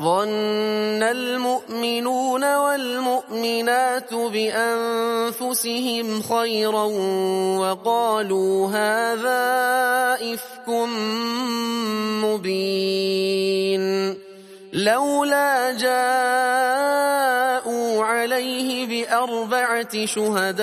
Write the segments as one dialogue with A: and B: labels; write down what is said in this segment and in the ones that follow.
A: ظن المؤمنون والمؤمنات بأنفسهم خيرا وقالوا هذا إفك مبين لولا جاءوا عليه بأربعة شهداء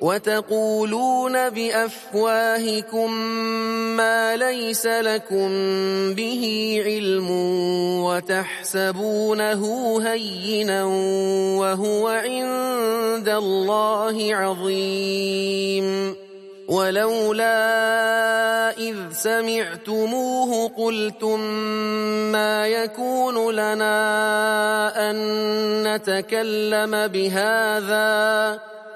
A: وتقولون بأفواهكم ما ليس لكم به علم وتحسبونه هينا وهو عند الله عظيم. ولولا إذ سمعتموه قلتم ما يكون لنا أن نتكلم بهذا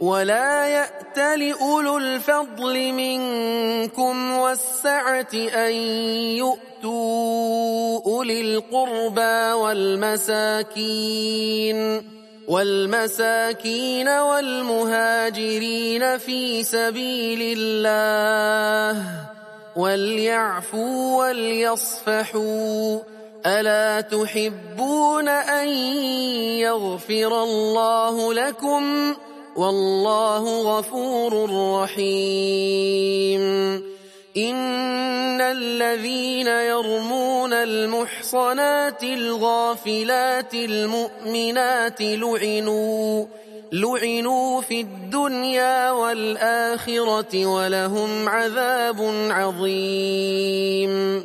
A: ولا يأت لأولو الفضل منكم والسعة أن يؤتوا أولي القربى والمساكين والمساكين والمهاجرين في سبيل الله وليعفوا وليصفحوا ألا تحبون أن يغفر الله لكم والله غفور رحيم. إن الذين يرمون المحصنات الغافلات المؤمنات لعنوا لعنوا في الدنيا والآخرة ولهم عذاب عظيم.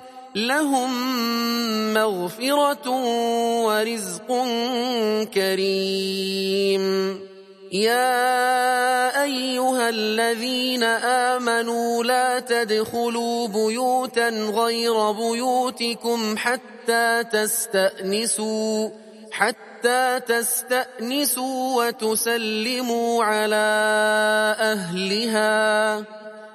A: لهم مغفرة ورزق كريم. يا أيها الذين آمنوا لا تدخلوا بيوتا غير بيوتكم حتى تستأنسوا حتى تستأنسوا وتسلموا على أهلها.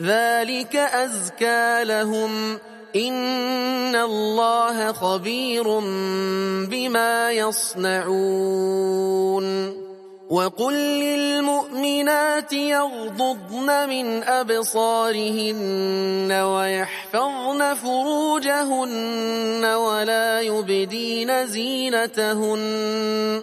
A: ذلك أزكى لهم إن الله خبير بما يصنعون وقل للمؤمنات يغضضن من أبصارهن ويحفظن فروجهن ولا يبدين زينتهن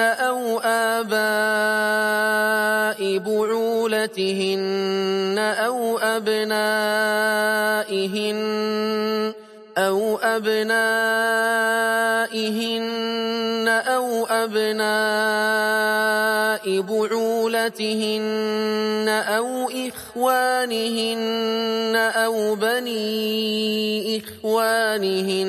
A: أو آباء بعولتهن أو أبنائهن أو أبنائهن أو أبناء بعولتهن أو إخوانهن أو بني إخوانهن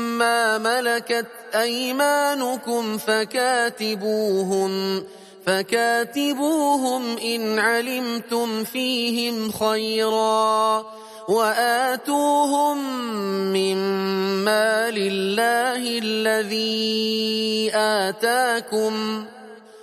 A: ملكت أيمانكم فكاتبوهم فكاتبوهم إن علمتم فيهم خيرا وآتوهم مما لله الذي آتاكم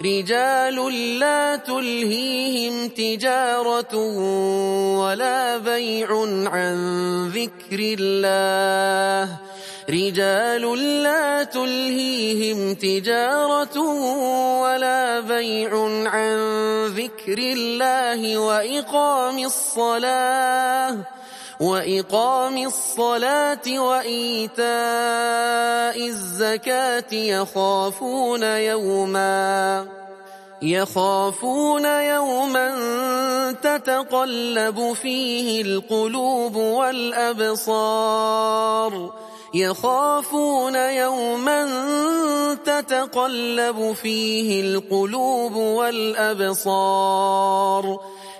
A: رجال لا تلهيهم تجارة ولا بيع عن ذكر الله. رجال لا تلهيهم تجارة ولا بيع عن ذكر الله وإقام الصلاة. وإقام الصلاة وإيتاء الزكاة يخافون يوما يخافون يوما تتقلب فيه القلوب والأبصار يخافون يوما تتقلب فيه القلوب والأبصار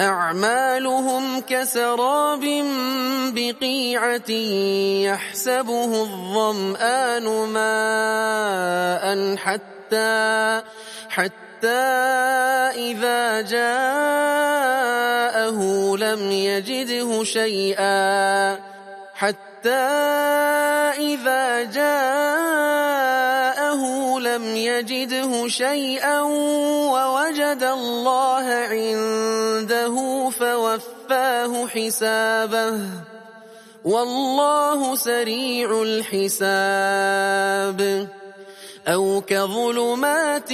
A: أعمالهم كسراب بقيعة يحسبه الظمآن ماء حتى حتى إذا جاءه لم يجده شيئا حتى إذا جاءه لم يجده شيئا ووجد الله عنده حسابه. والله سريع الحساب. أو كظلمات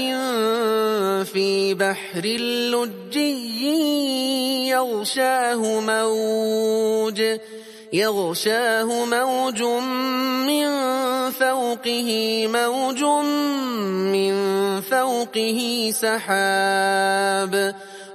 A: في بحر اللجي يغشاه موج. يغشاه موج من فوقه موج من فوقه سحاب.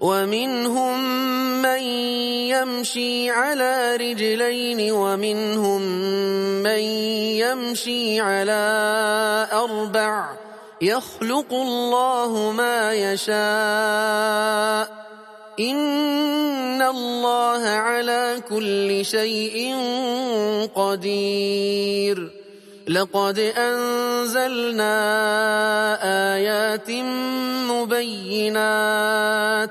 A: ومنهم من يمشي على رجلين ومنهم من يمشي على أربع يخلق الله ما يشاء. إن الله على كل شيء قدير. لقد أنزلنا آيات مبينات.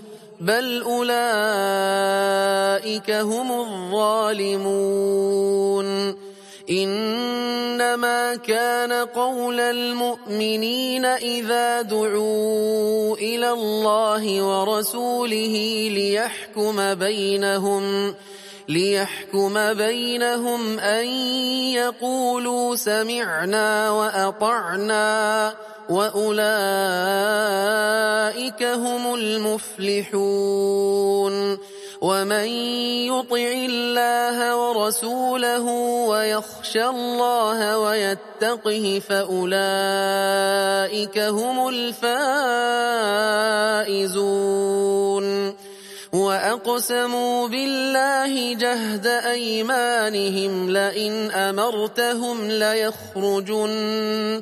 A: بل أولئك هم الظالمون إنما كان قول المؤمنين إذا دعوا إلى الله ورسوله ليحكم بينهم ليحكم بينهم أن يقولوا سمعنا وأطعنا وأولئك هم المفلحون ومن يطع الله ورسوله ويخشى الله ويتقه فأولئك هم الفائزون وأقسموا بالله جهد أيمانهم لئن أمرتهم ليخرجن